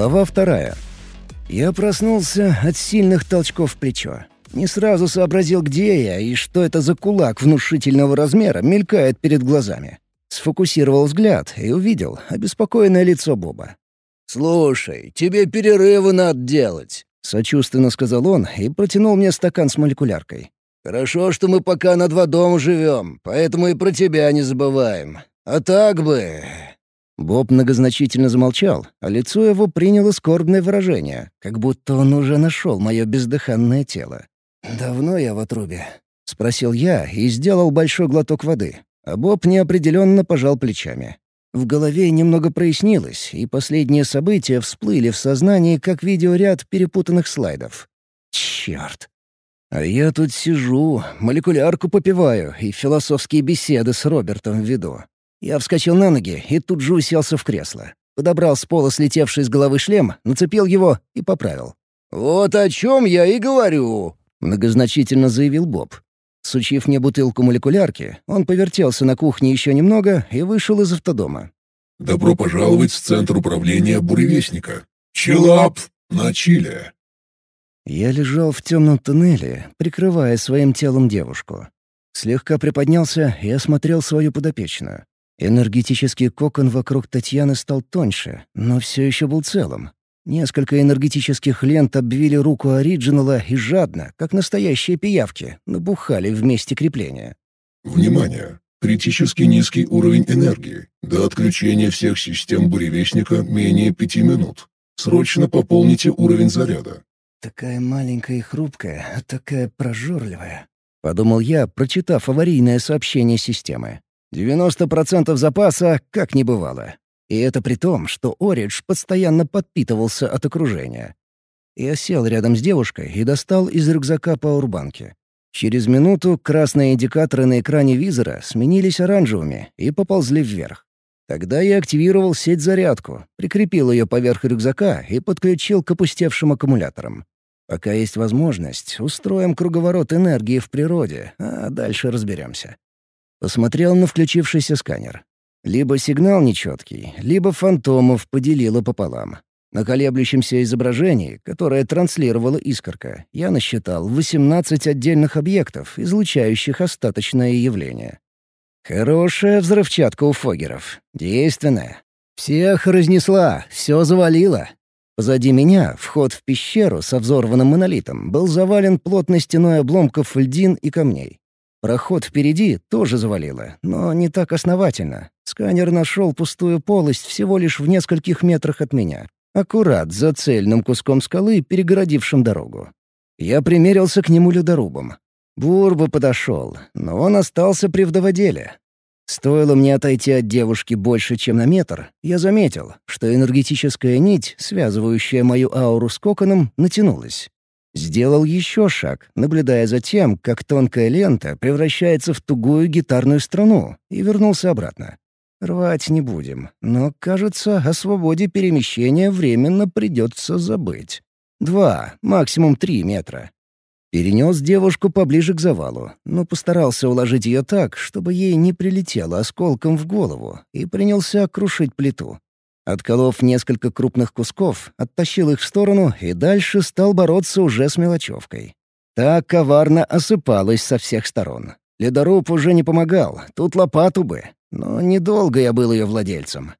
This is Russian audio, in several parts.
Глава вторая. Я проснулся от сильных толчков в плечо. Не сразу сообразил, где я и что это за кулак внушительного размера мелькает перед глазами. Сфокусировал взгляд и увидел обеспокоенное лицо Боба. «Слушай, тебе перерывы надо делать», — сочувственно сказал он и протянул мне стакан с молекуляркой. «Хорошо, что мы пока на два дома живем, поэтому и про тебя не забываем. А так бы...» Боб многозначительно замолчал, а лицо его приняло скорбное выражение, как будто он уже нашел мое бездыханное тело. «Давно я в отрубе?» — спросил я и сделал большой глоток воды, а Боб неопределенно пожал плечами. В голове немного прояснилось, и последние события всплыли в сознании как видеоряд перепутанных слайдов. Черт! А я тут сижу, молекулярку попиваю и философские беседы с Робертом веду. Я вскочил на ноги и тут же уселся в кресло. Подобрал с пола слетевший с головы шлем, нацепил его и поправил. «Вот о чем я и говорю», — многозначительно заявил Боб. Сучив мне бутылку молекулярки, он повертелся на кухне еще немного и вышел из автодома. «Добро пожаловать в Центр управления Буревестника. Челап на Чиле». Я лежал в темном туннеле, прикрывая своим телом девушку. Слегка приподнялся и осмотрел свою подопечную. Энергетический кокон вокруг Татьяны стал тоньше, но все еще был целым. Несколько энергетических лент обвили руку оригинала и жадно, как настоящие пиявки, набухали в месте крепления. «Внимание! Критически низкий уровень энергии. До отключения всех систем буревестника менее пяти минут. Срочно пополните уровень заряда». «Такая маленькая и хрупкая, а такая прожорливая», — подумал я, прочитав аварийное сообщение системы. «Девяносто процентов запаса как не бывало. И это при том, что Оридж постоянно подпитывался от окружения. Я сел рядом с девушкой и достал из рюкзака пауэрбанки. Через минуту красные индикаторы на экране визора сменились оранжевыми и поползли вверх. Тогда я активировал сеть-зарядку, прикрепил ее поверх рюкзака и подключил к опустевшим аккумуляторам. Пока есть возможность, устроим круговорот энергии в природе, а дальше разберемся. Посмотрел на включившийся сканер. Либо сигнал нечеткий, либо фантомов поделило пополам. На колеблющемся изображении, которое транслировала искорка, я насчитал 18 отдельных объектов, излучающих остаточное явление. Хорошая взрывчатка у фогеров. Действенная. Всех разнесла, все завалило. Позади меня вход в пещеру со взорванным монолитом был завален плотной стеной обломков льдин и камней. Проход впереди тоже завалило, но не так основательно. Сканер нашел пустую полость всего лишь в нескольких метрах от меня. Аккурат за цельным куском скалы, перегородившим дорогу. Я примерился к нему ледорубом. Бурба подошел, но он остался при вдоводеле. Стоило мне отойти от девушки больше, чем на метр, я заметил, что энергетическая нить, связывающая мою ауру с коконом, натянулась. Сделал еще шаг, наблюдая за тем, как тонкая лента превращается в тугую гитарную струну, и вернулся обратно. Рвать не будем, но, кажется, о свободе перемещения временно придется забыть. Два, максимум три метра. Перенес девушку поближе к завалу, но постарался уложить ее так, чтобы ей не прилетело осколком в голову, и принялся крушить плиту. Отколов несколько крупных кусков, оттащил их в сторону и дальше стал бороться уже с мелочевкой. Та коварно осыпалась со всех сторон. Ледоруб уже не помогал, тут лопату бы, но недолго я был ее владельцем.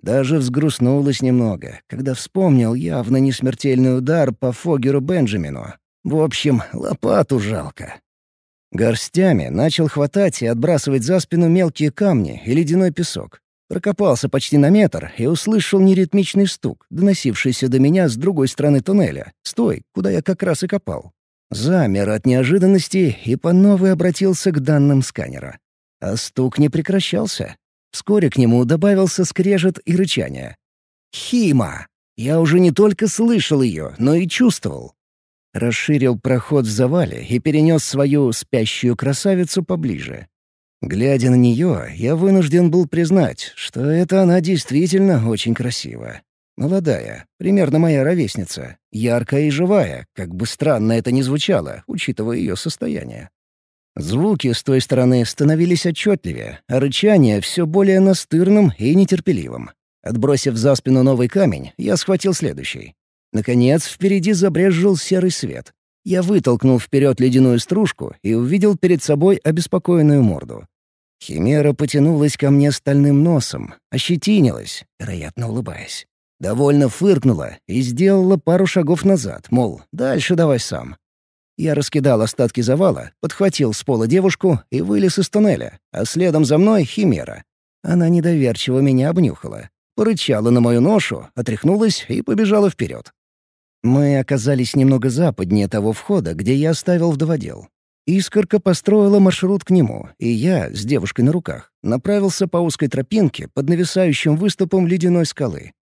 Даже взгрустнулось немного, когда вспомнил явно несмертельный удар по Фогеру Бенджамину. В общем, лопату жалко. Горстями начал хватать и отбрасывать за спину мелкие камни и ледяной песок. Прокопался почти на метр и услышал неритмичный стук, доносившийся до меня с другой стороны туннеля, с той, куда я как раз и копал. Замер от неожиданности и по новой обратился к данным сканера. А стук не прекращался. Вскоре к нему добавился скрежет и рычание. «Хима!» Я уже не только слышал ее, но и чувствовал. Расширил проход в завале и перенес свою спящую красавицу поближе. Глядя на нее, я вынужден был признать, что это она действительно очень красива. Молодая, примерно моя ровесница, яркая и живая, как бы странно это ни звучало, учитывая ее состояние. Звуки с той стороны становились отчетливее, а рычание все более настырным и нетерпеливым. Отбросив за спину новый камень, я схватил следующий. Наконец, впереди забрезжил серый свет. Я вытолкнул вперед ледяную стружку и увидел перед собой обеспокоенную морду. Химера потянулась ко мне стальным носом, ощетинилась, вероятно, улыбаясь. Довольно фыркнула и сделала пару шагов назад, мол, дальше давай сам. Я раскидал остатки завала, подхватил с пола девушку и вылез из туннеля, а следом за мной — Химера. Она недоверчиво меня обнюхала, порычала на мою ношу, отряхнулась и побежала вперед. Мы оказались немного западнее того входа, где я оставил вдоводел. Искорка построила маршрут к нему, и я, с девушкой на руках, направился по узкой тропинке под нависающим выступом ледяной скалы.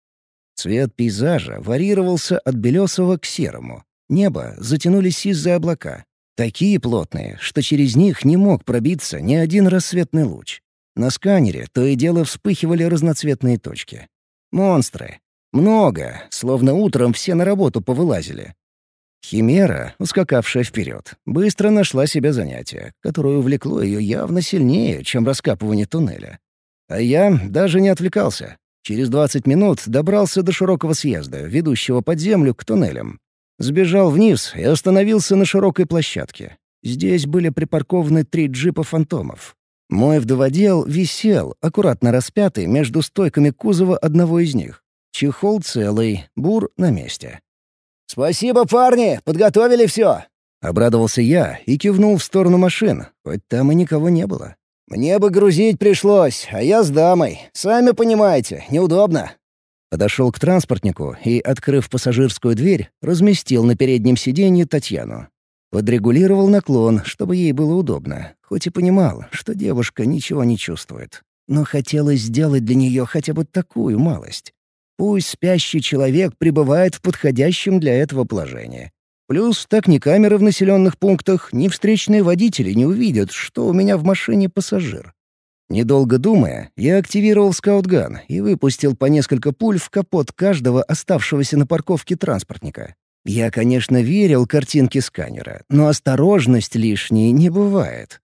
Цвет пейзажа варьировался от белесого к серому. Небо затянули сизые облака. Такие плотные, что через них не мог пробиться ни один рассветный луч. На сканере то и дело вспыхивали разноцветные точки. Монстры. Много, словно утром все на работу повылазили. Химера, ускакавшая вперед, быстро нашла себе занятие, которое увлекло ее явно сильнее, чем раскапывание туннеля. А я даже не отвлекался. Через 20 минут добрался до широкого съезда, ведущего под землю к туннелям. Сбежал вниз и остановился на широкой площадке. Здесь были припаркованы три джипа «Фантомов». Мой вдоводел висел, аккуратно распятый между стойками кузова одного из них. Чехол целый, бур на месте. «Спасибо, парни! Подготовили все!» Обрадовался я и кивнул в сторону машин, хоть там и никого не было. «Мне бы грузить пришлось, а я с дамой. Сами понимаете, неудобно». Подошел к транспортнику и, открыв пассажирскую дверь, разместил на переднем сиденье Татьяну. Подрегулировал наклон, чтобы ей было удобно, хоть и понимал, что девушка ничего не чувствует. Но хотелось сделать для нее хотя бы такую малость. Пусть спящий человек пребывает в подходящем для этого положении. Плюс так ни камеры в населенных пунктах, ни встречные водители не увидят, что у меня в машине пассажир. Недолго думая, я активировал скаутган и выпустил по несколько пуль в капот каждого оставшегося на парковке транспортника. Я, конечно, верил картинке сканера, но осторожность лишней не бывает.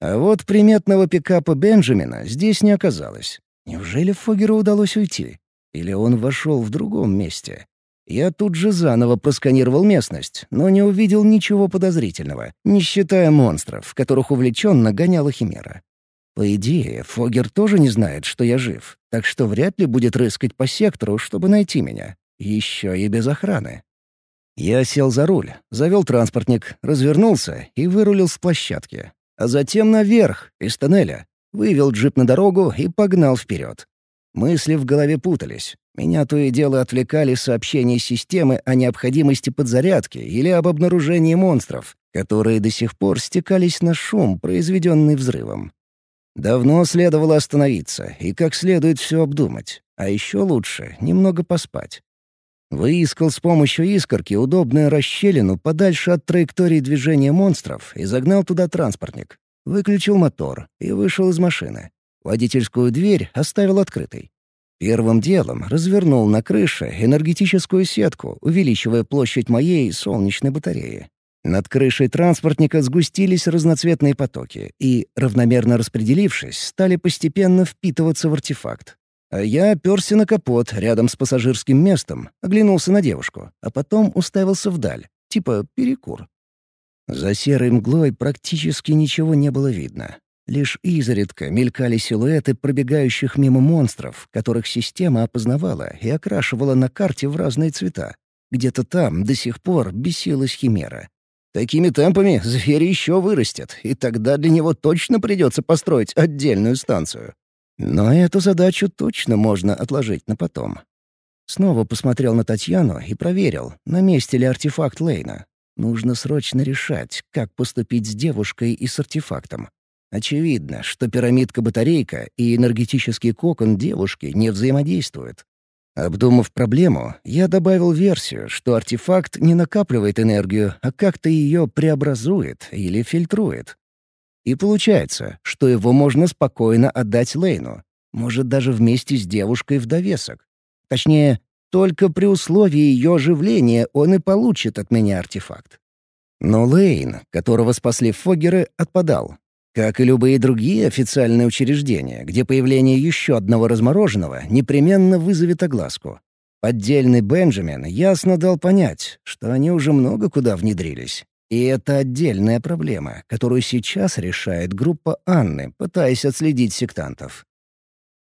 А вот приметного пикапа Бенджамина здесь не оказалось. Неужели Фогеру удалось уйти? Или он вошел в другом месте? Я тут же заново просканировал местность, но не увидел ничего подозрительного, не считая монстров, которых увлеченно гоняла Химера. По идее, Фогер тоже не знает, что я жив, так что вряд ли будет рыскать по сектору, чтобы найти меня. Еще и без охраны. Я сел за руль, завел транспортник, развернулся и вырулил с площадки. А затем наверх, из тоннеля. Вывел джип на дорогу и погнал вперед. Мысли в голове путались. Меня то и дело отвлекали сообщения системы о необходимости подзарядки или об обнаружении монстров, которые до сих пор стекались на шум, произведенный взрывом. Давно следовало остановиться и как следует все обдумать, а еще лучше — немного поспать. Выискал с помощью искорки удобную расщелину подальше от траектории движения монстров и загнал туда транспортник. Выключил мотор и вышел из машины. Водительскую дверь оставил открытой. Первым делом развернул на крыше энергетическую сетку, увеличивая площадь моей солнечной батареи. Над крышей транспортника сгустились разноцветные потоки и, равномерно распределившись, стали постепенно впитываться в артефакт. А я оперся на капот рядом с пассажирским местом, оглянулся на девушку, а потом уставился вдаль, типа перекур. За серой мглой практически ничего не было видно. Лишь изредка мелькали силуэты пробегающих мимо монстров, которых система опознавала и окрашивала на карте в разные цвета. Где-то там до сих пор бесилась химера. Такими темпами зверь еще вырастет, и тогда для него точно придется построить отдельную станцию. Но эту задачу точно можно отложить на потом. Снова посмотрел на Татьяну и проверил, на месте ли артефакт Лейна. Нужно срочно решать, как поступить с девушкой и с артефактом. Очевидно, что пирамидка-батарейка и энергетический кокон девушки не взаимодействуют. Обдумав проблему, я добавил версию, что артефакт не накапливает энергию, а как-то ее преобразует или фильтрует. И получается, что его можно спокойно отдать Лейну, может, даже вместе с девушкой в довесок. Точнее, только при условии ее оживления он и получит от меня артефакт. Но Лейн, которого спасли Фоггеры, отпадал. Как и любые другие официальные учреждения, где появление еще одного размороженного непременно вызовет огласку. Поддельный Бенджамин ясно дал понять, что они уже много куда внедрились. И это отдельная проблема, которую сейчас решает группа Анны, пытаясь отследить сектантов.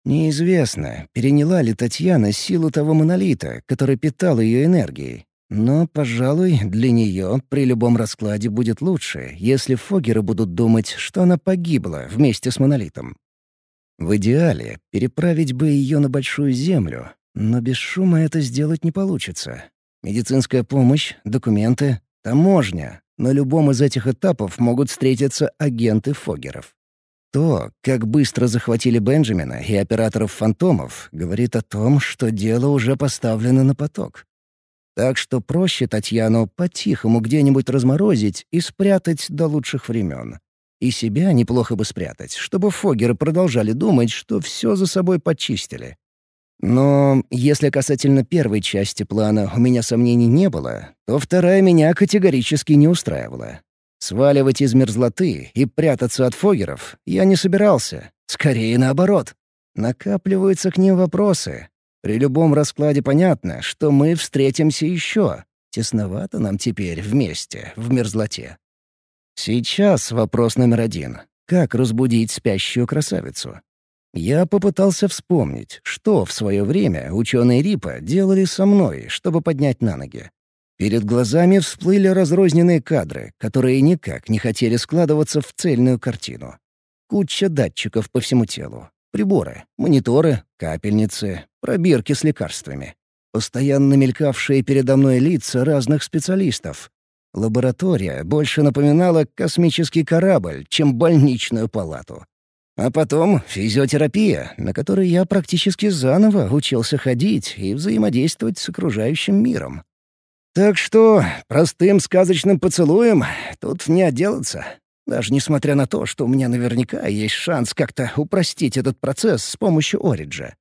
Неизвестно, переняла ли Татьяна силу того монолита, который питал ее энергией. Но, пожалуй, для нее при любом раскладе будет лучше, если фогеры будут думать, что она погибла вместе с монолитом. В идеале переправить бы ее на Большую Землю, но без шума это сделать не получится. Медицинская помощь, документы, таможня. На любом из этих этапов могут встретиться агенты Фогеров. То, как быстро захватили Бенджамина и операторов «Фантомов», говорит о том, что дело уже поставлено на поток. Так что проще Татьяну по-тихому где-нибудь разморозить и спрятать до лучших времен. И себя неплохо бы спрятать, чтобы Фогеры продолжали думать, что все за собой почистили. Но если касательно первой части плана у меня сомнений не было, то вторая меня категорически не устраивала. Сваливать из мерзлоты и прятаться от фогеров я не собирался. Скорее наоборот. Накапливаются к ним вопросы. При любом раскладе понятно, что мы встретимся еще. Тесновато нам теперь вместе, в мерзлоте. Сейчас вопрос номер один. Как разбудить спящую красавицу? Я попытался вспомнить, что в свое время ученые Рипа делали со мной, чтобы поднять на ноги. Перед глазами всплыли разрозненные кадры, которые никак не хотели складываться в цельную картину. Куча датчиков по всему телу. Приборы, мониторы, капельницы, пробирки с лекарствами. Постоянно мелькавшие передо мной лица разных специалистов. Лаборатория больше напоминала космический корабль, чем больничную палату. А потом физиотерапия, на которой я практически заново учился ходить и взаимодействовать с окружающим миром. Так что простым сказочным поцелуем тут не отделаться. Даже несмотря на то, что у меня наверняка есть шанс как-то упростить этот процесс с помощью Ориджа.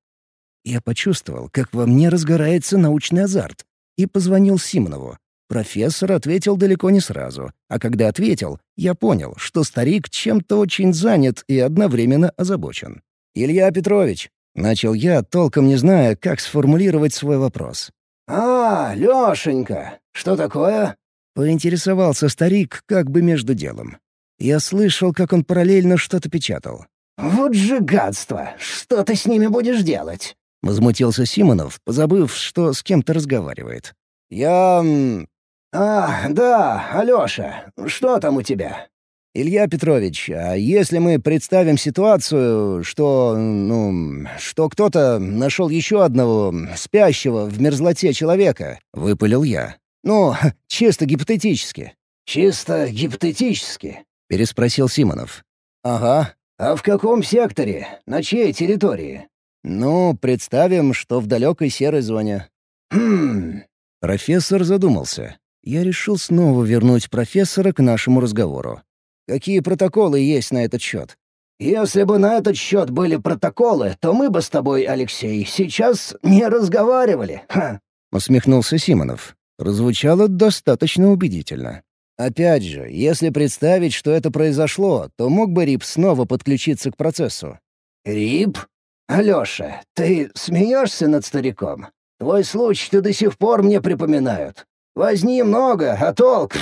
Я почувствовал, как во мне разгорается научный азарт, и позвонил Симонову. Профессор ответил далеко не сразу, а когда ответил, я понял, что старик чем-то очень занят и одновременно озабочен. «Илья Петрович», — начал я, толком не зная, как сформулировать свой вопрос. «А, Лёшенька, что такое?» — поинтересовался старик как бы между делом. Я слышал, как он параллельно что-то печатал. «Вот же гадство! Что ты с ними будешь делать?» — возмутился Симонов, позабыв, что с кем-то разговаривает. «Я... «А, да, Алёша, что там у тебя?» «Илья Петрович, а если мы представим ситуацию, что, ну, что кто-то нашел еще одного спящего в мерзлоте человека?» — выпалил я. «Ну, чисто гипотетически». «Чисто гипотетически?» — переспросил Симонов. «Ага. А в каком секторе? На чьей территории?» «Ну, представим, что в далекой серой зоне». «Хм...» Профессор задумался я решил снова вернуть профессора к нашему разговору. Какие протоколы есть на этот счет? «Если бы на этот счет были протоколы, то мы бы с тобой, Алексей, сейчас не разговаривали». Ха. Усмехнулся Симонов. Прозвучало достаточно убедительно. Опять же, если представить, что это произошло, то мог бы Рип снова подключиться к процессу. «Рип? Алёша, ты смеешься над стариком? Твой случай-то до сих пор мне припоминают. Возни много, а толк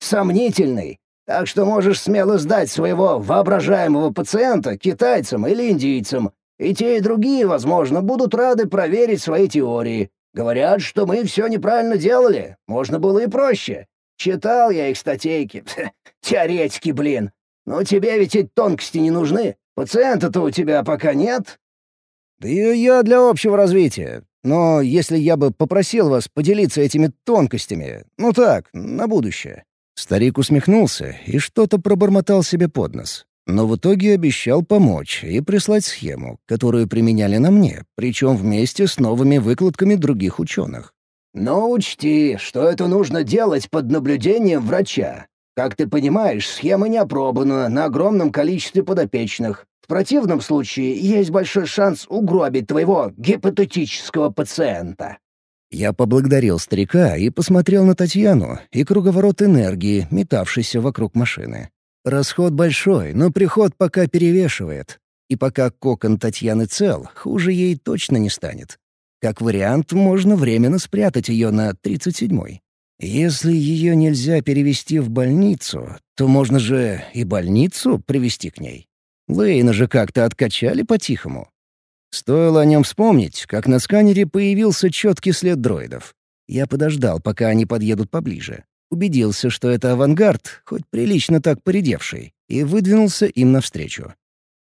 сомнительный. Так что можешь смело сдать своего воображаемого пациента китайцам или индийцам. И те, и другие, возможно, будут рады проверить свои теории. Говорят, что мы все неправильно делали. Можно было и проще. Читал я их статейки. Теоретики, блин. Но тебе ведь эти тонкости не нужны. Пациента-то у тебя пока нет. Да и я для общего развития. Но если я бы попросил вас поделиться этими тонкостями, ну так, на будущее». Старик усмехнулся и что-то пробормотал себе под нос. Но в итоге обещал помочь и прислать схему, которую применяли на мне, причем вместе с новыми выкладками других ученых. «Но учти, что это нужно делать под наблюдением врача. Как ты понимаешь, схема не опробована на огромном количестве подопечных. В противном случае есть большой шанс угробить твоего гипотетического пациента». Я поблагодарил старика и посмотрел на Татьяну и круговорот энергии, метавшийся вокруг машины. Расход большой, но приход пока перевешивает. И пока кокон Татьяны цел, хуже ей точно не станет. Как вариант, можно временно спрятать ее на 37-й. Если ее нельзя перевести в больницу, то можно же и больницу привести к ней. Лейна же как-то откачали по-тихому. Стоило о нем вспомнить, как на сканере появился четкий след дроидов. Я подождал, пока они подъедут поближе. Убедился, что это авангард, хоть прилично так поредевший, и выдвинулся им навстречу.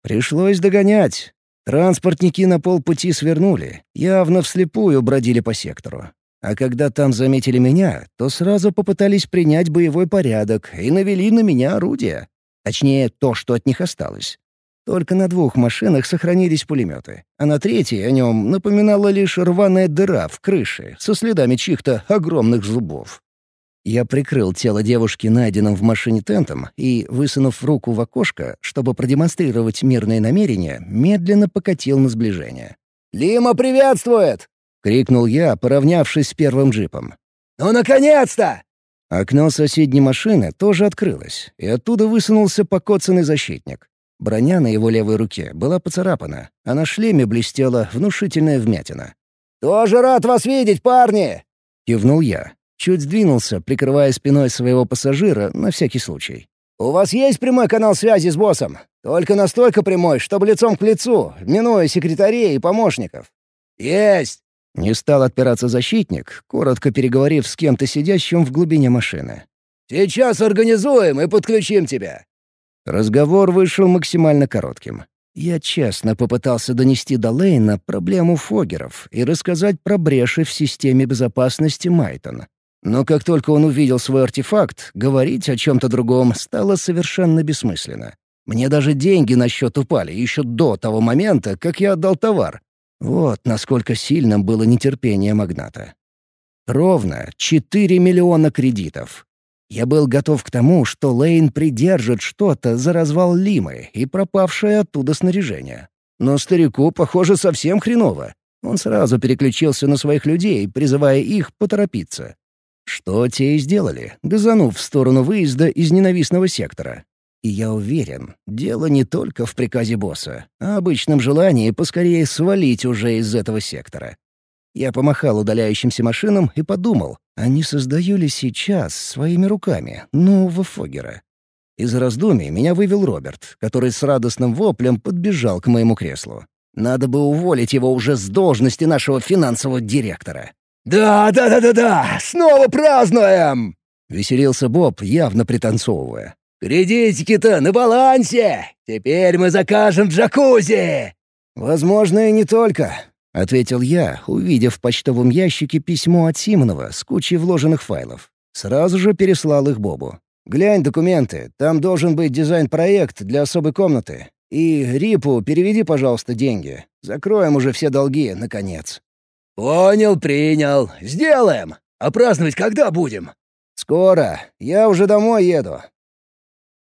Пришлось догонять. Транспортники на полпути свернули, явно вслепую бродили по сектору. А когда там заметили меня, то сразу попытались принять боевой порядок и навели на меня орудия. Точнее, то, что от них осталось. Только на двух машинах сохранились пулеметы, а на третьей о нем напоминала лишь рваная дыра в крыше со следами чьих-то огромных зубов. Я прикрыл тело девушки найденным в машине тентом и, высунув руку в окошко, чтобы продемонстрировать мирные намерения, медленно покатил на сближение. «Лима приветствует!» — крикнул я, поравнявшись с первым джипом. «Ну, наконец-то!» Окно соседней машины тоже открылось, и оттуда высунулся покоцанный защитник. Броня на его левой руке была поцарапана, а на шлеме блестела внушительная вмятина. «Тоже рад вас видеть, парни!» — кивнул я. Чуть сдвинулся, прикрывая спиной своего пассажира на всякий случай. «У вас есть прямой канал связи с боссом? Только настолько прямой, чтобы лицом к лицу, минуя секретарей и помощников». «Есть!» Не стал отпираться защитник, коротко переговорив с кем-то сидящим в глубине машины. «Сейчас организуем и подключим тебя». Разговор вышел максимально коротким. Я честно попытался донести до Лейна проблему Фогеров и рассказать про бреши в системе безопасности Майтон. Но как только он увидел свой артефакт, говорить о чем-то другом стало совершенно бессмысленно. Мне даже деньги на счет упали еще до того момента, как я отдал товар. Вот насколько сильным было нетерпение магната. Ровно 4 миллиона кредитов. Я был готов к тому, что Лейн придержит что-то за развал Лимы и пропавшее оттуда снаряжение. Но старику, похоже, совсем хреново. Он сразу переключился на своих людей, призывая их поторопиться. Что те и сделали, газанув в сторону выезда из ненавистного сектора. И я уверен, дело не только в приказе босса, а обычном желании поскорее свалить уже из этого сектора. Я помахал удаляющимся машинам и подумал, а не сейчас своими руками нового Фогера. Из раздумий меня вывел Роберт, который с радостным воплем подбежал к моему креслу. Надо бы уволить его уже с должности нашего финансового директора. «Да, да, да, да, да! Снова празднуем!» — веселился Боб, явно пританцовывая. «Кредитики-то на балансе! Теперь мы закажем джакузи!» «Возможно, и не только», — ответил я, увидев в почтовом ящике письмо от Симонова с кучей вложенных файлов. Сразу же переслал их Бобу. «Глянь документы, там должен быть дизайн-проект для особой комнаты. И Рипу переведи, пожалуйста, деньги. Закроем уже все долги, наконец». «Понял, принял. Сделаем. А праздновать когда будем?» «Скоро. Я уже домой еду.